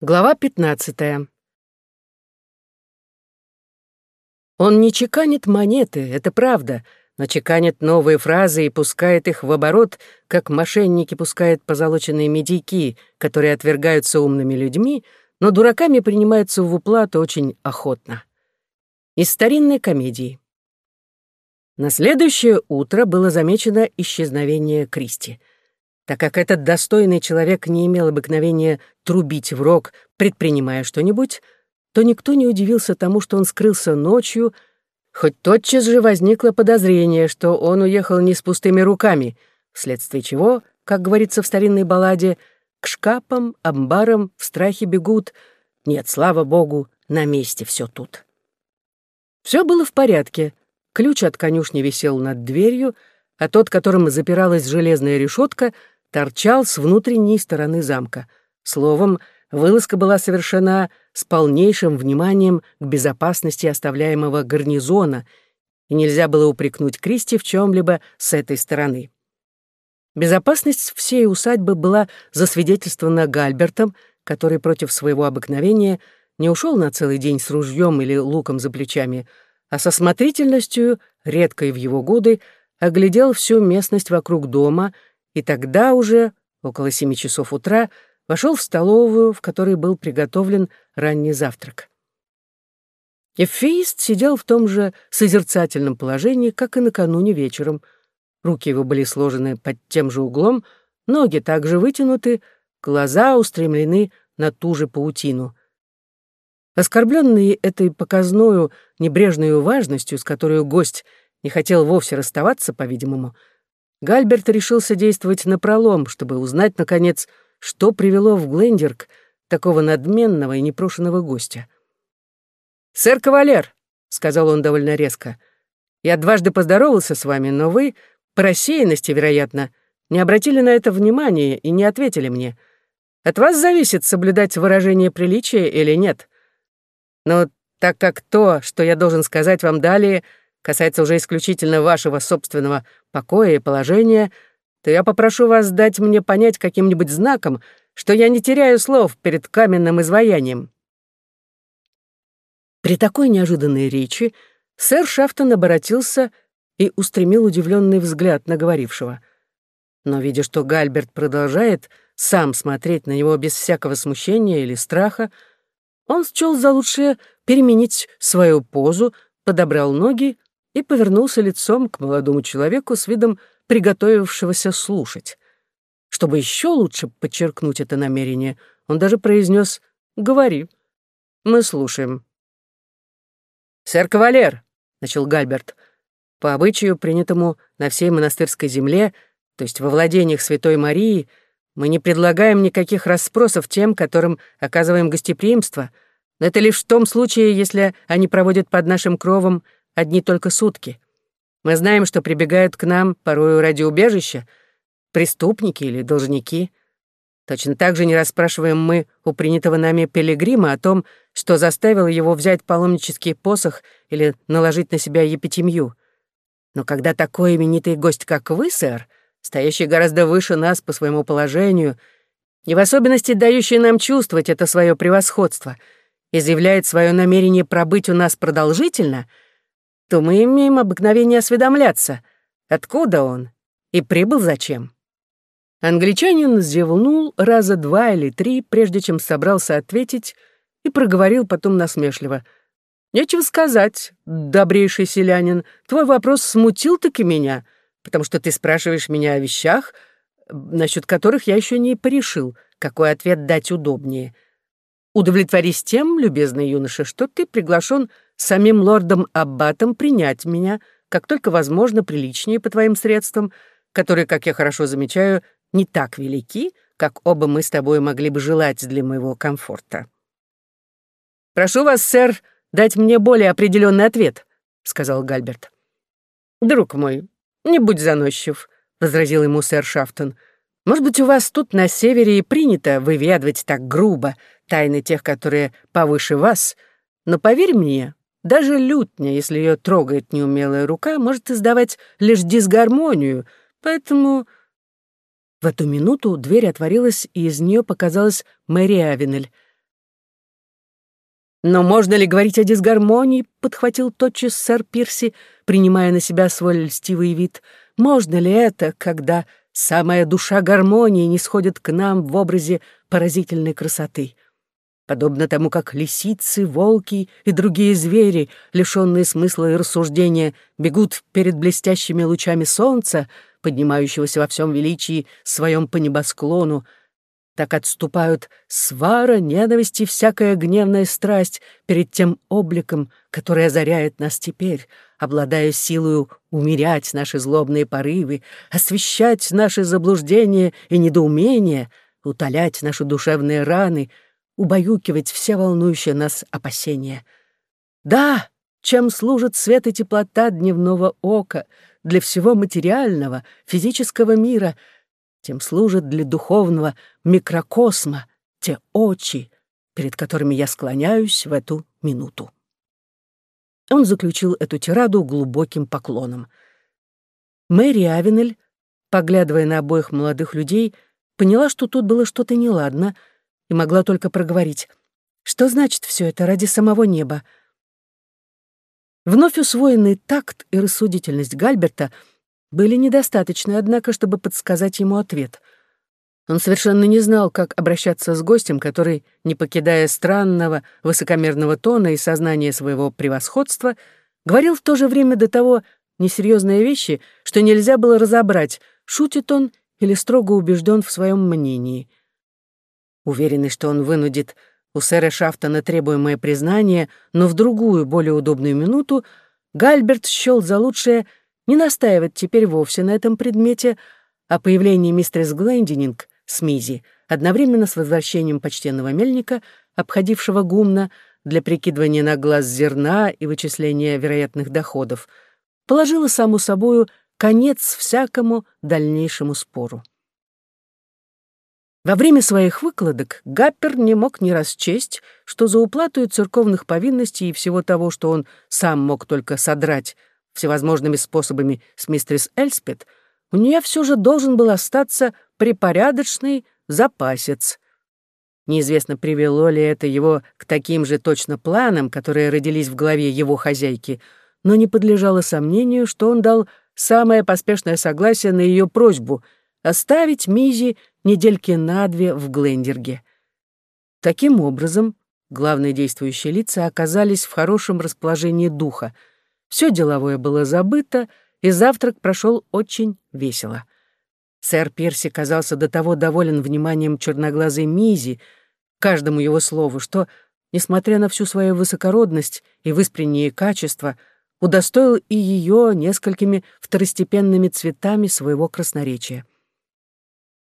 Глава 15. Он не чеканит монеты, это правда, но чеканит новые фразы и пускает их в оборот, как мошенники пускают позолоченные медики, которые отвергаются умными людьми, но дураками принимаются в уплату очень охотно. Из старинной комедии. На следующее утро было замечено исчезновение Кристи — так как этот достойный человек не имел обыкновения трубить в рог, предпринимая что-нибудь, то никто не удивился тому, что он скрылся ночью, хоть тотчас же возникло подозрение, что он уехал не с пустыми руками, вследствие чего, как говорится в старинной балладе, к шкапам, амбарам в страхе бегут. Нет, слава богу, на месте все тут. Все было в порядке. Ключ от конюшни висел над дверью, а тот, которым запиралась железная решетка — торчал с внутренней стороны замка. Словом, вылазка была совершена с полнейшим вниманием к безопасности оставляемого гарнизона, и нельзя было упрекнуть Кристи в чем-либо с этой стороны. Безопасность всей усадьбы была засвидетельствована Гальбертом, который против своего обыкновения не ушел на целый день с ружьем или луком за плечами, а со смотрительностью, редкой в его годы, оглядел всю местность вокруг дома и тогда уже, около семи часов утра, вошел в столовую, в которой был приготовлен ранний завтрак. Эфеист сидел в том же созерцательном положении, как и накануне вечером. Руки его были сложены под тем же углом, ноги также вытянуты, глаза устремлены на ту же паутину. Оскорбленный этой показною небрежной важностью, с которой гость не хотел вовсе расставаться, по-видимому, Гальберт решился действовать напролом, чтобы узнать, наконец, что привело в Глендерк такого надменного и непрошенного гостя. «Сэр Кавалер», — сказал он довольно резко, — «я дважды поздоровался с вами, но вы, по рассеянности, вероятно, не обратили на это внимания и не ответили мне. От вас зависит, соблюдать выражение приличия или нет. Но так как то, что я должен сказать вам далее — касается уже исключительно вашего собственного покоя и положения, то я попрошу вас дать мне понять каким-нибудь знаком, что я не теряю слов перед каменным изваянием». При такой неожиданной речи сэр Шафтон обратился и устремил удивленный взгляд на говорившего. Но, видя, что Гальберт продолжает сам смотреть на него без всякого смущения или страха, он счел за лучшее переменить свою позу, подобрал ноги и повернулся лицом к молодому человеку с видом приготовившегося слушать. Чтобы еще лучше подчеркнуть это намерение, он даже произнес «Говори, мы слушаем». «Сэр Кавалер», — начал Гальберт, — «по обычаю, принятому на всей монастырской земле, то есть во владениях Святой Марии, мы не предлагаем никаких расспросов тем, которым оказываем гостеприимство, но это лишь в том случае, если они проводят под нашим кровом одни только сутки. Мы знаем, что прибегают к нам порою ради убежища преступники или должники. Точно так же не расспрашиваем мы у принятого нами пилигрима о том, что заставило его взять паломнический посох или наложить на себя епитемью. Но когда такой именитый гость, как вы, сэр, стоящий гораздо выше нас по своему положению, и в особенности дающий нам чувствовать это свое превосходство, изъявляет свое намерение пробыть у нас продолжительно — то мы имеем обыкновение осведомляться, откуда он и прибыл зачем. Англичанин зевнул раза два или три, прежде чем собрался ответить, и проговорил потом насмешливо. «Нечего сказать, добрейший селянин, твой вопрос смутил-таки меня, потому что ты спрашиваешь меня о вещах, насчет которых я еще не порешил, какой ответ дать удобнее. Удовлетворись тем, любезный юноша, что ты приглашен самим лордом Аббатом принять меня, как только возможно, приличнее по твоим средствам, которые, как я хорошо замечаю, не так велики, как оба мы с тобой могли бы желать для моего комфорта. «Прошу вас, сэр, дать мне более определенный ответ», — сказал Гальберт. «Друг мой, не будь заносчив», — возразил ему сэр Шафтон. «Может быть, у вас тут на севере и принято выведывать так грубо тайны тех, которые повыше вас, но поверь мне, даже лютня, если ее трогает неумелая рука, может издавать лишь дисгармонию, поэтому... В эту минуту дверь отворилась, и из нее показалась Мэри Авенель. «Но можно ли говорить о дисгармонии?» — подхватил тотчас сэр Пирси, принимая на себя свой льстивый вид. «Можно ли это, когда самая душа гармонии не сходит к нам в образе поразительной красоты?» Подобно тому, как лисицы, волки и другие звери, лишенные смысла и рассуждения, бегут перед блестящими лучами солнца, поднимающегося во всем величии своем по небосклону, так отступают свара, ненависть и всякая гневная страсть перед тем обликом, который озаряет нас теперь, обладая силою умерять наши злобные порывы, освещать наши заблуждения и недоумения, утолять наши душевные раны — убаюкивать все волнующие нас опасения. Да, чем служит свет и теплота дневного ока для всего материального, физического мира, тем служит для духовного микрокосма те очи, перед которыми я склоняюсь в эту минуту. Он заключил эту тираду глубоким поклоном. Мэри Авенель, поглядывая на обоих молодых людей, поняла, что тут было что-то неладно — и могла только проговорить. «Что значит все это ради самого неба?» Вновь усвоенный такт и рассудительность Гальберта были недостаточны, однако, чтобы подсказать ему ответ. Он совершенно не знал, как обращаться с гостем, который, не покидая странного, высокомерного тона и сознания своего превосходства, говорил в то же время до того несерьезные вещи, что нельзя было разобрать, шутит он или строго убежден в своем мнении — Уверенный, что он вынудит у сэра Шафтона требуемое признание, но в другую, более удобную минуту, Гальберт счел за лучшее не настаивать теперь вовсе на этом предмете, а появление мистерс Глендининг с Мизи одновременно с возвращением почтенного мельника, обходившего гумна для прикидывания на глаз зерна и вычисления вероятных доходов, положило саму собою конец всякому дальнейшему спору. Во время своих выкладок Гаппер не мог не расчесть, что за уплату церковных повинностей и всего того, что он сам мог только содрать всевозможными способами с мистерис Эльспет, у нее все же должен был остаться припорядочный запасец. Неизвестно, привело ли это его к таким же точно планам, которые родились в голове его хозяйки, но не подлежало сомнению, что он дал самое поспешное согласие на ее просьбу оставить Мизи недельки на две в Глендерге. Таким образом, главные действующие лица оказались в хорошем расположении духа. Все деловое было забыто, и завтрак прошел очень весело. Сэр Перси казался до того доволен вниманием черноглазой Мизи, каждому его слову, что, несмотря на всю свою высокородность и выспренние качества, удостоил и ее несколькими второстепенными цветами своего красноречия.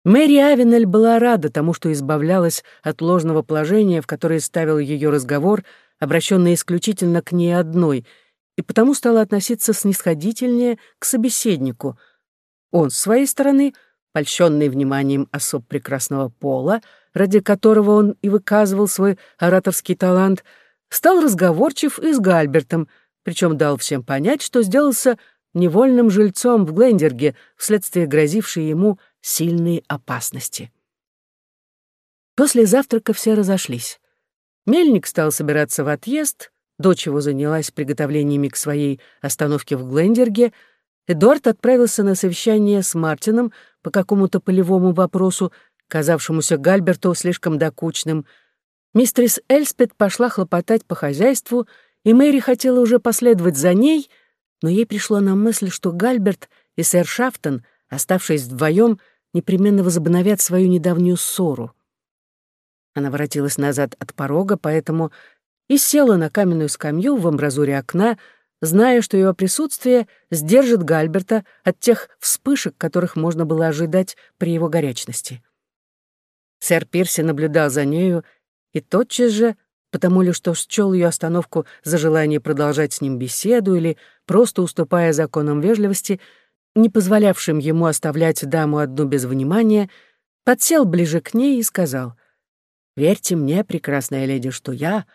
Мэри Авенель была рада тому, что избавлялась от ложного положения, в которое ставил ее разговор, обращенный исключительно к ней одной, и потому стала относиться снисходительнее к собеседнику. Он, с своей стороны, польщенный вниманием особ прекрасного пола, ради которого он и выказывал свой ораторский талант, стал разговорчив и с Гальбертом, причем дал всем понять, что сделался невольным жильцом в Глендерге вследствие грозившей ему сильные опасности. После завтрака все разошлись. Мельник стал собираться в отъезд, дочь его занялась приготовлениями к своей остановке в Глендерге, Эдуард отправился на совещание с Мартином по какому-то полевому вопросу, казавшемуся Гальберту слишком докучным. Мистрис Эльспет пошла хлопотать по хозяйству, и Мэри хотела уже последовать за ней, но ей пришло на мысль, что Гальберт и сэр Шафтон — оставшись вдвоем, непременно возобновят свою недавнюю ссору. Она воротилась назад от порога, поэтому и села на каменную скамью в амбразуре окна, зная, что ее присутствие сдержит Гальберта от тех вспышек, которых можно было ожидать при его горячности. Сэр Пирси наблюдал за нею и тотчас же, потому ли что счел ее остановку за желание продолжать с ним беседу или просто уступая законам вежливости, не позволявшим ему оставлять даму одну без внимания, подсел ближе к ней и сказал, «Верьте мне, прекрасная леди, что я,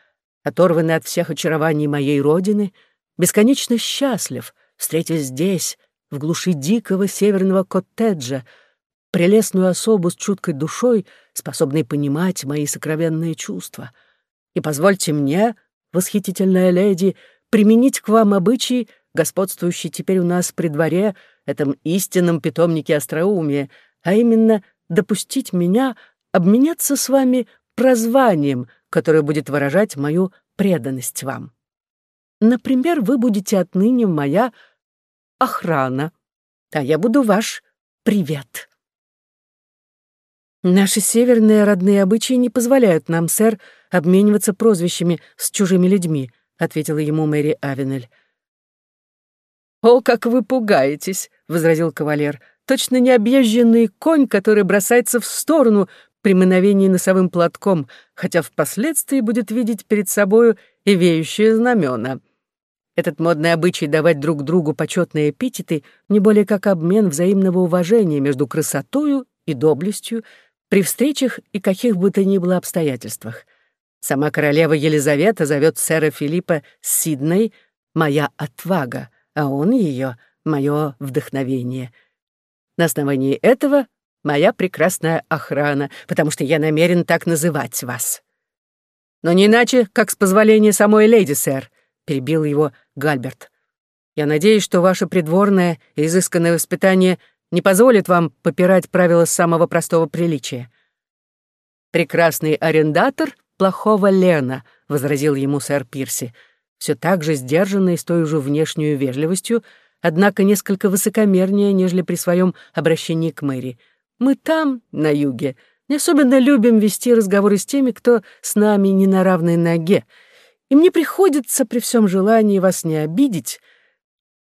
оторванный от всех очарований моей родины, бесконечно счастлив, встретив здесь, в глуши дикого северного коттеджа, прелестную особу с чуткой душой, способной понимать мои сокровенные чувства. И позвольте мне, восхитительная леди, применить к вам обычаи, господствующие теперь у нас при дворе, этом истинном питомнике остроумия, а именно допустить меня обменяться с вами прозванием, которое будет выражать мою преданность вам. Например, вы будете отныне моя охрана, а я буду ваш привет. Наши северные родные обычаи не позволяют нам, сэр, обмениваться прозвищами с чужими людьми, ответила ему Мэри Авенель. «О, как вы пугаетесь!» — возразил кавалер. «Точно необъезженный конь, который бросается в сторону при мановении носовым платком, хотя впоследствии будет видеть перед собою и веющие знамена. Этот модный обычай давать друг другу почетные эпитеты не более как обмен взаимного уважения между красотою и доблестью при встречах и каких бы то ни было обстоятельствах. Сама королева Елизавета зовет сэра Филиппа Сидней «моя отвага», а он ее «мое вдохновение». На основании этого моя прекрасная охрана, потому что я намерен так называть вас. Но не иначе, как с позволения самой леди, сэр, перебил его Гальберт. Я надеюсь, что ваше придворное и изысканное воспитание не позволит вам попирать правила самого простого приличия. Прекрасный арендатор плохого Лена, возразил ему сэр Пирси, все так же сдержанный с той же внешней вежливостью, однако несколько высокомернее, нежели при своем обращении к Мэри — мы там, на юге, не особенно любим вести разговоры с теми, кто с нами не на равной ноге. И мне приходится при всем желании вас не обидеть,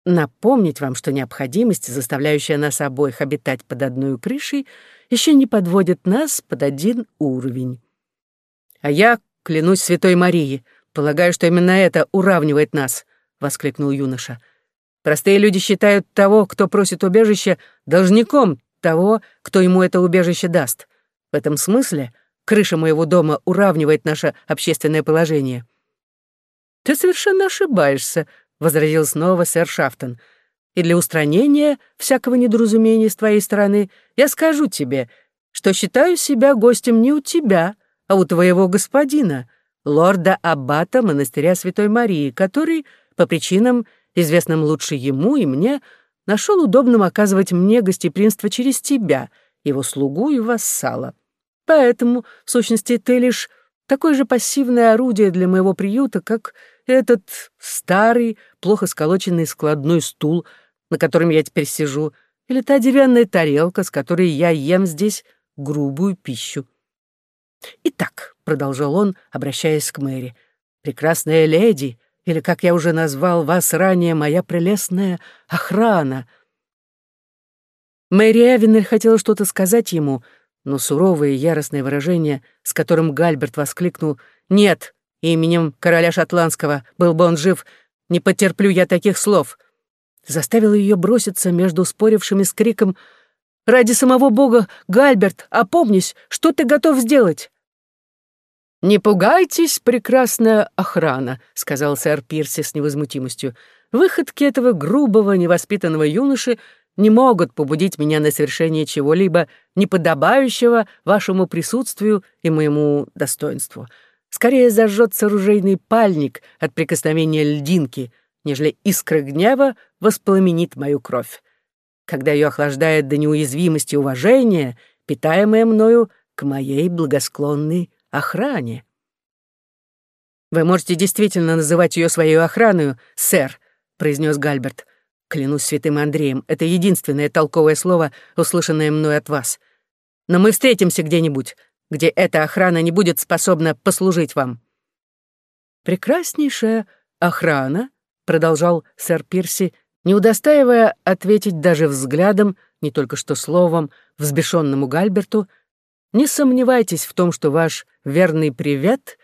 напомнить вам, что необходимость, заставляющая нас обоих обитать под одной крышей, еще не подводит нас под один уровень. А я, клянусь Святой Марии, полагаю, что именно это уравнивает нас, — воскликнул юноша. Простые люди считают того, кто просит убежища, должником того, кто ему это убежище даст. В этом смысле крыша моего дома уравнивает наше общественное положение». «Ты совершенно ошибаешься», — возразил снова сэр Шафтон. «И для устранения всякого недоразумения с твоей стороны я скажу тебе, что считаю себя гостем не у тебя, а у твоего господина, лорда Аббата монастыря Святой Марии, который, по причинам, известным лучше ему и мне, — нашел удобным оказывать мне гостеприимство через тебя, его слугу и вассала. Поэтому, в сущности, ты лишь такое же пассивное орудие для моего приюта, как этот старый, плохо сколоченный складной стул, на котором я теперь сижу, или та деревянная тарелка, с которой я ем здесь грубую пищу. «Итак», — продолжал он, обращаясь к Мэри, — «прекрасная леди, или, как я уже назвал вас ранее, моя прелестная охрана». Мэри Эвенель хотела что-то сказать ему, но суровое и яростное выражение, с которым Гальберт воскликнул «Нет, именем короля шотландского, был бы он жив, не потерплю я таких слов», заставил ее броситься между спорившими с криком «Ради самого бога, Гальберт, опомнись, что ты готов сделать?» «Не пугайтесь, прекрасная охрана», — сказал сэр Пирси с невозмутимостью. «Выходки этого грубого, невоспитанного юноши не могут побудить меня на совершение чего-либо неподобающего вашему присутствию и моему достоинству. Скорее зажжется ружейный пальник от прикосновения льдинки, нежели искра гнева воспламенит мою кровь. Когда ее охлаждает до неуязвимости уважение, питаемое мною к моей благосклонной охране. «Вы можете действительно называть ее своей охраной, сэр», — произнес Гальберт. «Клянусь святым Андреем, это единственное толковое слово, услышанное мной от вас. Но мы встретимся где-нибудь, где эта охрана не будет способна послужить вам». «Прекраснейшая охрана», — продолжал сэр Пирси, не удостаивая ответить даже взглядом, не только что словом, взбешенному Гальберту, не сомневайтесь в том, что ваш верный привет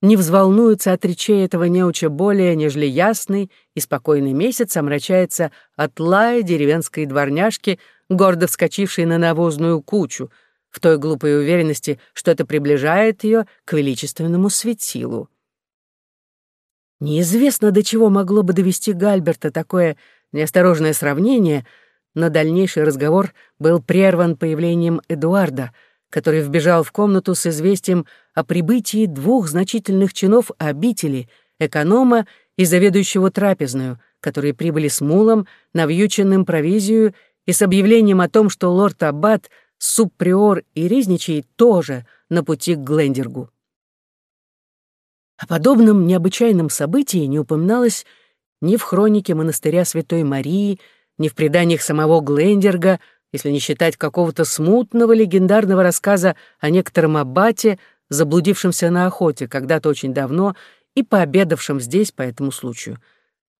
не взволнуется от речей этого неуча более, нежели ясный и спокойный месяц омрачается от лая деревенской дворняжки, гордо вскочившей на навозную кучу, в той глупой уверенности, что это приближает ее к величественному светилу. Неизвестно, до чего могло бы довести Гальберта такое неосторожное сравнение, но дальнейший разговор был прерван появлением Эдуарда — который вбежал в комнату с известием о прибытии двух значительных чинов обители, эконома и заведующего трапезную, которые прибыли с мулом, навьюченным провизию и с объявлением о том, что лорд Аббат, субприор и резничий тоже на пути к Глендергу. О подобном необычайном событии не упоминалось ни в хронике монастыря Святой Марии, ни в преданиях самого Глендерга, если не считать какого-то смутного легендарного рассказа о некотором аббате, заблудившемся на охоте когда-то очень давно и пообедавшем здесь по этому случаю.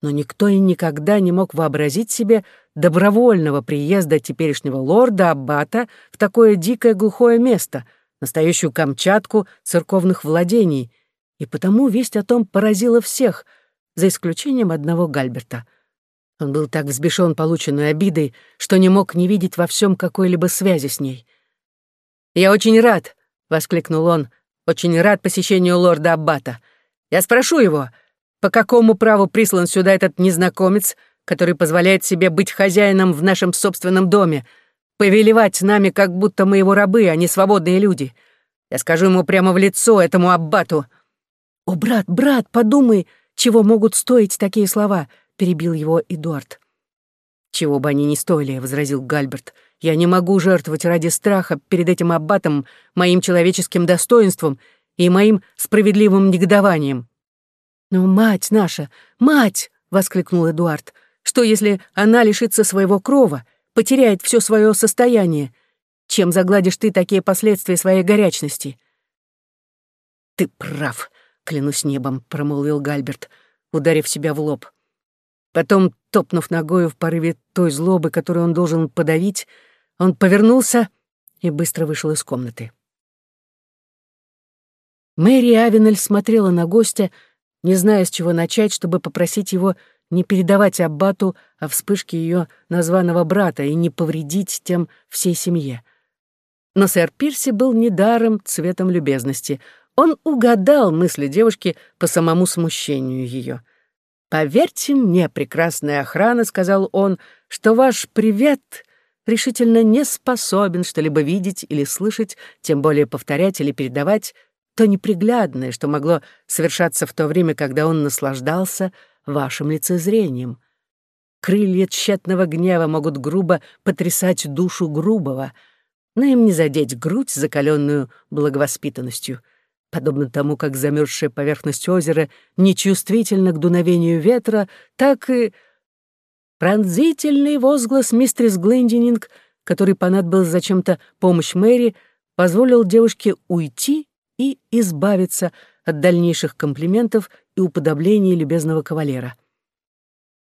Но никто и никогда не мог вообразить себе добровольного приезда теперешнего лорда Аббата в такое дикое глухое место, настоящую Камчатку церковных владений, и потому весть о том поразила всех, за исключением одного Гальберта. Он был так взбешен полученной обидой, что не мог не видеть во всем какой-либо связи с ней. «Я очень рад», — воскликнул он, — «очень рад посещению лорда Аббата. Я спрошу его, по какому праву прислан сюда этот незнакомец, который позволяет себе быть хозяином в нашем собственном доме, повелевать нами, как будто мы его рабы, а не свободные люди. Я скажу ему прямо в лицо, этому аббату. «О, брат, брат, подумай, чего могут стоить такие слова», — перебил его Эдуард. «Чего бы они ни стоили», — возразил Гальберт. «Я не могу жертвовать ради страха перед этим аббатом моим человеческим достоинством и моим справедливым негодованием». «Но мать наша, мать!» — воскликнул Эдуард. «Что, если она лишится своего крова, потеряет все свое состояние? Чем загладишь ты такие последствия своей горячности?» «Ты прав», клянусь небом», — промолвил Гальберт, ударив себя в лоб. Потом, топнув ногою в порыве той злобы, которую он должен подавить, он повернулся и быстро вышел из комнаты. Мэри Авенель смотрела на гостя, не зная, с чего начать, чтобы попросить его не передавать Аббату о вспышке ее названного брата и не повредить тем всей семье. Но сэр Пирси был недаром цветом любезности. Он угадал мысли девушки по самому смущению ее. «Поверьте мне, прекрасная охрана», — сказал он, — «что ваш привет решительно не способен что-либо видеть или слышать, тем более повторять или передавать то неприглядное, что могло совершаться в то время, когда он наслаждался вашим лицезрением. Крылья тщетного гнева могут грубо потрясать душу грубого, но им не задеть грудь, закаленную благовоспитанностью — Подобно тому, как замерзшая поверхность озера нечувствительна к дуновению ветра, так и пронзительный возглас мистерис Глендининг, который понадобился зачем-то помощь Мэри, позволил девушке уйти и избавиться от дальнейших комплиментов и уподоблений любезного кавалера.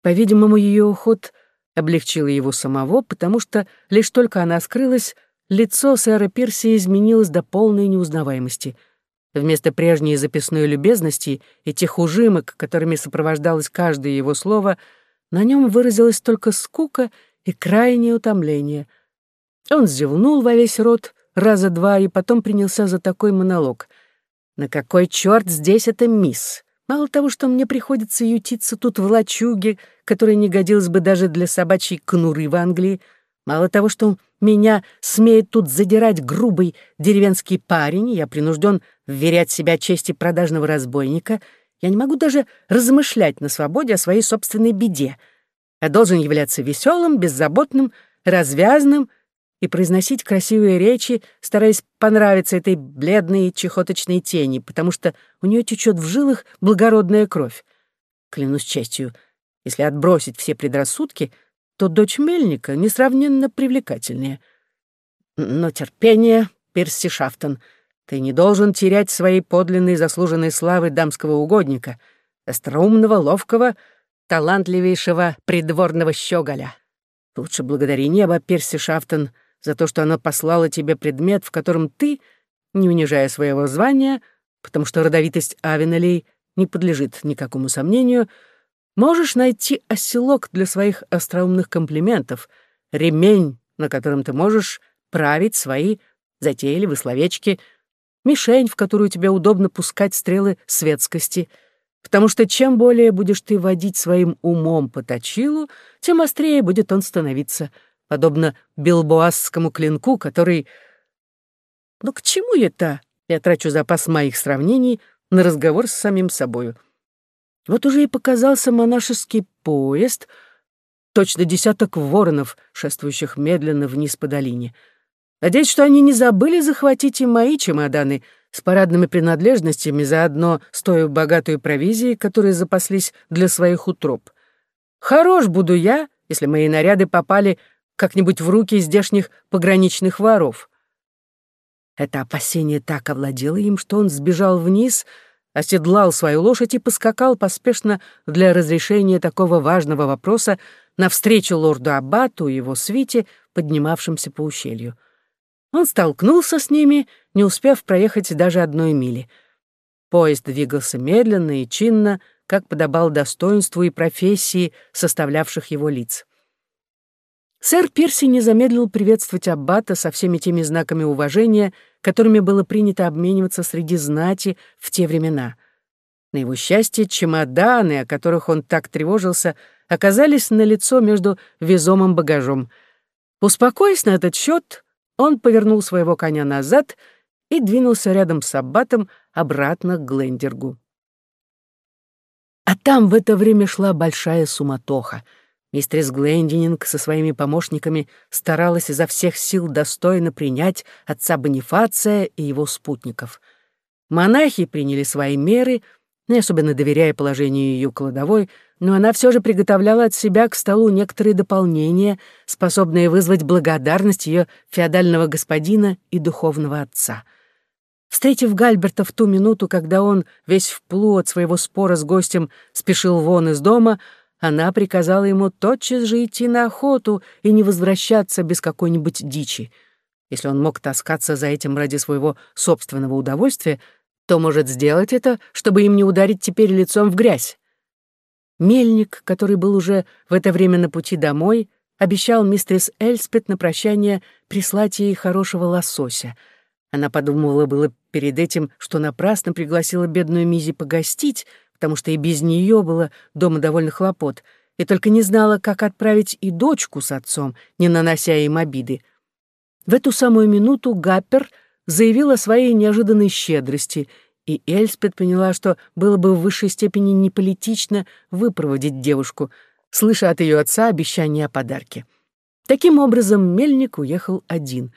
По-видимому, ее уход облегчил его самого, потому что лишь только она скрылась, лицо сэра Пирси изменилось до полной неузнаваемости — Вместо прежней записной любезности и тех ужимок, которыми сопровождалось каждое его слово, на нем выразилась только скука и крайнее утомление. Он зевнул во весь рот раза два и потом принялся за такой монолог. «На какой черт здесь эта мисс? Мало того, что мне приходится ютиться тут в лачуге, которая не годилась бы даже для собачьей конуры в Англии, мало того, что меня смеет тут задирать грубый деревенский парень, я принужден вверять себя чести продажного разбойника, я не могу даже размышлять на свободе о своей собственной беде. Я должен являться веселым, беззаботным, развязным и произносить красивые речи, стараясь понравиться этой бледной чехоточной тени, потому что у нее течет в жилах благородная кровь. Клянусь честью, если отбросить все предрассудки, то дочь Мельника несравненно привлекательнее. Но терпение, Перси Шафтон — ты не должен терять своей подлинной заслуженной славы дамского угодника, остроумного, ловкого, талантливейшего придворного щеголя. Лучше благодари небо, Перси Шафтон, за то, что оно послало тебе предмет, в котором ты, не унижая своего звания, потому что родовитость Авенелей не подлежит никакому сомнению, можешь найти оселок для своих остроумных комплиментов, ремень, на котором ты можешь править свои затейливые словечки — мишень, в которую тебе удобно пускать стрелы светскости, потому что чем более будешь ты водить своим умом по точилу, тем острее будет он становиться, подобно билбоасскому клинку, который... Ну к чему это? Я трачу запас моих сравнений на разговор с самим собою. Вот уже и показался монашеский поезд, точно десяток воронов, шествующих медленно вниз по долине. Надеюсь, что они не забыли захватить и мои чемоданы с парадными принадлежностями, заодно с той богатой провизией, которые запаслись для своих утроб. Хорош буду я, если мои наряды попали как-нибудь в руки здешних пограничных воров. Это опасение так овладело им, что он сбежал вниз, оседлал свою лошадь и поскакал поспешно для разрешения такого важного вопроса навстречу лорду Аббату и его свите, поднимавшимся по ущелью. Он столкнулся с ними, не успев проехать даже одной мили. Поезд двигался медленно и чинно, как подобал достоинству и профессии, составлявших его лиц. Сэр Перси не замедлил приветствовать Аббата со всеми теми знаками уважения, которыми было принято обмениваться среди знати в те времена. На его счастье, чемоданы, о которых он так тревожился, оказались на лицо между везомым багажом. Успокоясь на этот счет, он повернул своего коня назад и двинулся рядом с Аббатом обратно к Глендергу. А там в это время шла большая суматоха — Мистерис Глендининг со своими помощниками старалась изо всех сил достойно принять отца Бонифация и его спутников. Монахи приняли свои меры, не особенно доверяя положению ее кладовой, но она все же приготовляла от себя к столу некоторые дополнения, способные вызвать благодарность ее феодального господина и духовного отца. Встретив Гальберта в ту минуту, когда он, весь вплу от своего спора с гостем, спешил вон из дома, она приказала ему тотчас же идти на охоту и не возвращаться без какой-нибудь дичи. Если он мог таскаться за этим ради своего собственного удовольствия, то может сделать это, чтобы им не ударить теперь лицом в грязь. Мельник, который был уже в это время на пути домой, обещал мистерис Эльспет на прощание прислать ей хорошего лосося. Она подумала было перед этим, что напрасно пригласила бедную Мизи погостить, потому что и без нее было дома довольно хлопот, и только не знала, как отправить и дочку с отцом, не нанося им обиды. В эту самую минуту Гаппер заявил о своей неожиданной щедрости, и Эльспет поняла, что было бы в высшей степени неполитично выпроводить девушку, слыша от ее отца обещание о подарке. Таким образом, Мельник уехал один.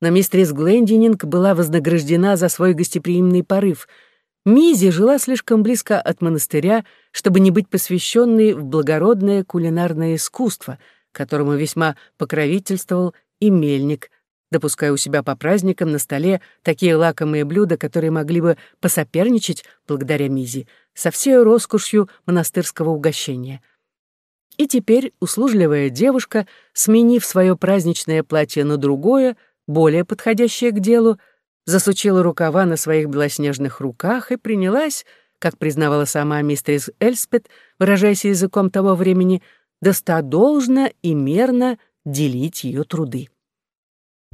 Но мистерис Глендининг была вознаграждена за свой гостеприимный порыв — Мизи жила слишком близко от монастыря, чтобы не быть посвященной в благородное кулинарное искусство, которому весьма покровительствовал и мельник, допуская у себя по праздникам на столе такие лакомые блюда, которые могли бы посоперничать, благодаря Мизи, со всей роскошью монастырского угощения. И теперь услужливая девушка, сменив свое праздничное платье на другое, более подходящее к делу, засучила рукава на своих белоснежных руках и принялась, как признавала сама мистерис Эльспет, выражаясь языком того времени, достодолжно и мерно делить ее труды.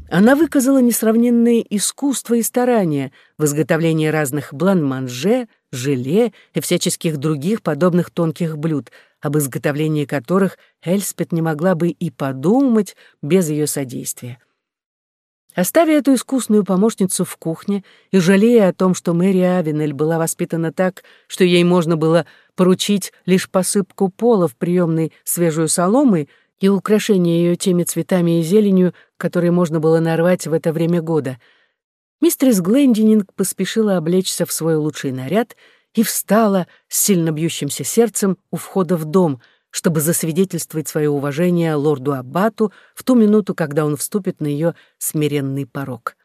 Она выказала несравненные искусство и старания в изготовлении разных блан-манже, желе и всяческих других подобных тонких блюд, об изготовлении которых Эльспет не могла бы и подумать без ее содействия. Оставя эту искусную помощницу в кухне и жалея о том, что Мэри Авенель была воспитана так, что ей можно было поручить лишь посыпку пола в приемной свежую соломой и украшение ее теми цветами и зеленью, которые можно было нарвать в это время года, мистерис Глендининг поспешила облечься в свой лучший наряд и встала с сильно бьющимся сердцем у входа в дом — чтобы засвидетельствовать свое уважение лорду Аббату в ту минуту, когда он вступит на ее смиренный порог.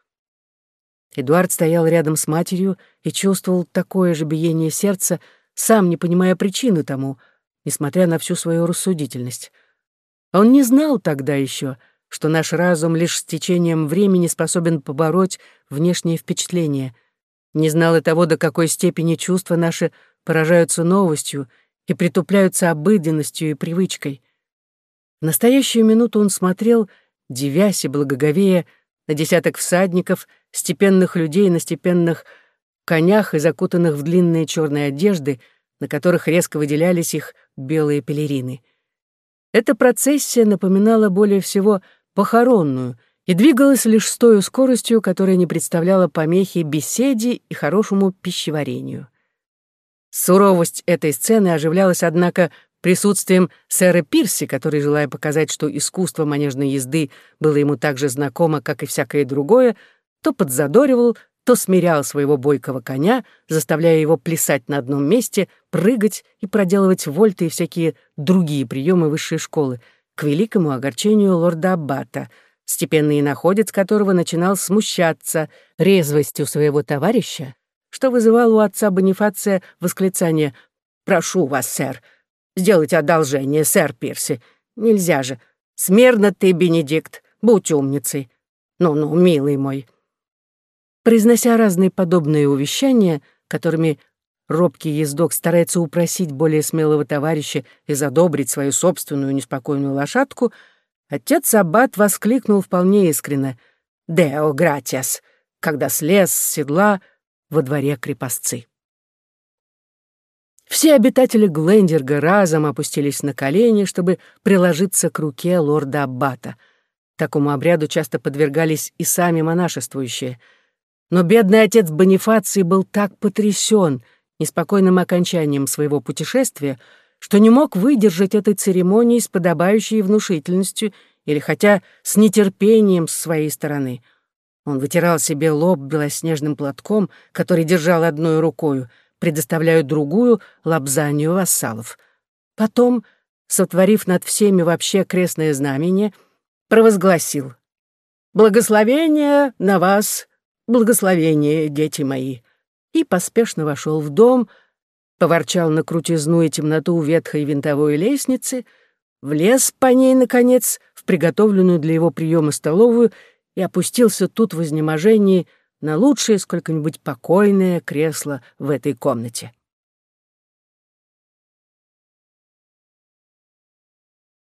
Эдуард стоял рядом с матерью и чувствовал такое же биение сердца, сам не понимая причины тому, несмотря на всю свою рассудительность. Он не знал тогда еще, что наш разум лишь с течением времени способен побороть внешние впечатления, не знал и того, до какой степени чувства наши поражаются новостью — и притупляются обыденностью и привычкой. В настоящую минуту он смотрел, девясь и благоговея, на десяток всадников, степенных людей на степенных конях и закутанных в длинные черные одежды, на которых резко выделялись их белые пелерины. Эта процессия напоминала более всего похоронную и двигалась лишь с той скоростью, которая не представляла помехи беседе и хорошему пищеварению. Суровость этой сцены оживлялась, однако, присутствием сэра Пирси, который, желая показать, что искусство манежной езды было ему так же знакомо, как и всякое другое, то подзадоривал, то смирял своего бойкого коня, заставляя его плясать на одном месте, прыгать и проделывать вольты и всякие другие приемы высшей школы, к великому огорчению лорда Аббата, степенный находец которого начинал смущаться резвостью своего товарища, что вызывало у отца Бонифация восклицание «Прошу вас, сэр, сделайте одолжение, сэр Пирси. Нельзя же. Смирно ты, Бенедикт, будь умницей. Ну-ну, милый мой». Произнося разные подобные увещания, которыми робкий ездок старается упросить более смелого товарища и задобрить свою собственную неспокойную лошадку, отец Аббат воскликнул вполне искренно «Део гратиас», когда слез с седла во дворе крепостцы. Все обитатели Глендерга разом опустились на колени, чтобы приложиться к руке лорда Аббата. Такому обряду часто подвергались и сами монашествующие. Но бедный отец Бонифаций был так потрясен неспокойным окончанием своего путешествия, что не мог выдержать этой церемонии с подобающей внушительностью или хотя с нетерпением с своей стороны. Он вытирал себе лоб белоснежным платком, который держал одной рукою — предоставляю другую лапзанию вассалов. Потом, сотворив над всеми вообще крестное знамение, провозгласил «Благословение на вас, благословение, дети мои!» и поспешно вошел в дом, поворчал на крутизну и темноту ветхой винтовой лестницы, влез по ней, наконец, в приготовленную для его приема столовую и опустился тут в изнеможении, на лучшее сколько-нибудь покойное кресло в этой комнате.